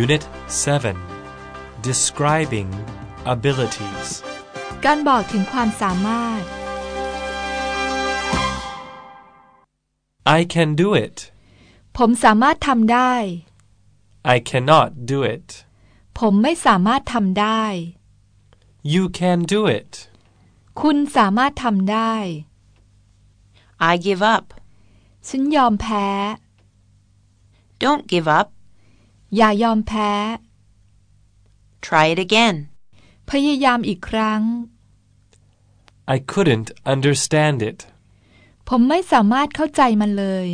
Unit 7 Describing Abilities การบอกถึงความสามารถ I can do it ผมสามารถทำได้ I cannot do it ผมไม่สามารถทำได้ You can do it คุณสามารถทำได้ I give up. ฉันยอมแพ้ Don't give up. อย่ายอมแพ้ Try it again. พยายามอีกครั้ง I couldn't understand it ผมไม่สามารถเข้าใจมันเลย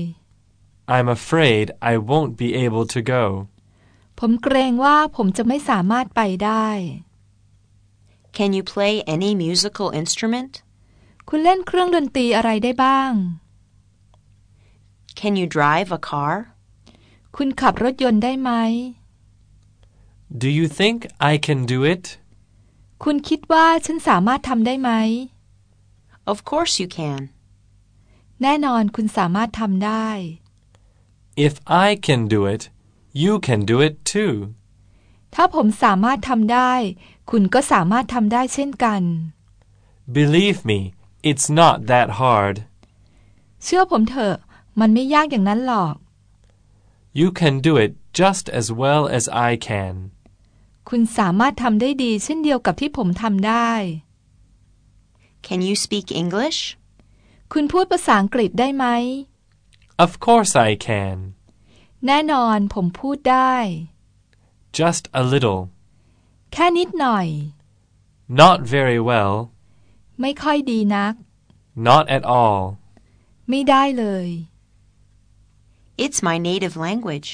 I'm afraid I won't be able to go ผมเกรงว่าผมจะไม่สามารถไปได้ Can you play any musical instrument? คุณเล่นเครื่องดนตรีอะไรได้บ้าง Can you drive a car? คุณขับรถยนต์ได้ไหม Do you think I can do it คุณคิดว่าฉันสามารถทำได้ไหม Of course you can. แน่นอนคุณสามารถทำได้ If I can do it you can do it too ถ้าผมสามารถทำได้ คุณก็สามารถทำได้เช่นกัน Believe me it's not that hard เชื่อผมเถอะ มันไม่ยากอย่างนั้นหรอก You can do it just as well as I can คุณสามารถทำได้ดีเช่นเดียวกับที่ผมทำได้ Can you speak English? คุณพูดภาษาอังกฤษได้ไหม Of course I can แน่นอนผมพูดได้ Just a little แค่นิดหน่อย Not very well ไม่ค่อยดีนัก Not at all ไม่ได้เลย It's my native language.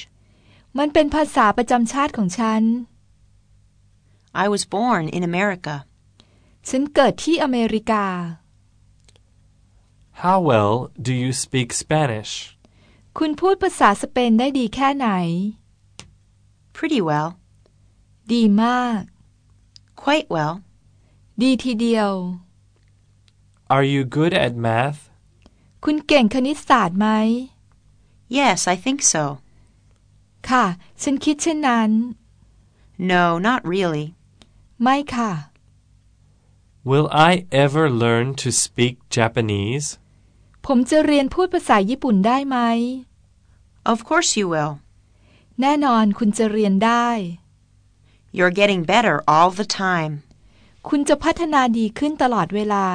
มันเป็นภาษาประจำชาติของฉัน I was born in America. ฉันเกิดที่อเมริกา How well do you speak Spanish คุณพูดภาษาสเปนได้ดีแค่ไหน Pretty well. ดีมาก Quite well. ดีทีเดียว Are you good at math คุณเก่งคณิตศาสตร์ไหม Yes, I think so. ค่ะ ฉันคิดเช่นนั้น No, not really. ไม่ค่ะ Will I ever learn to speak Japanese ผมจะเรียนพูดภาษาญี่ปุ่นได้ไหม Of course you will. แน่นอนคุณจะเรียนได้ You're getting better all the time. คุณจะพัฒนาดีขึ้นตลอดเวลา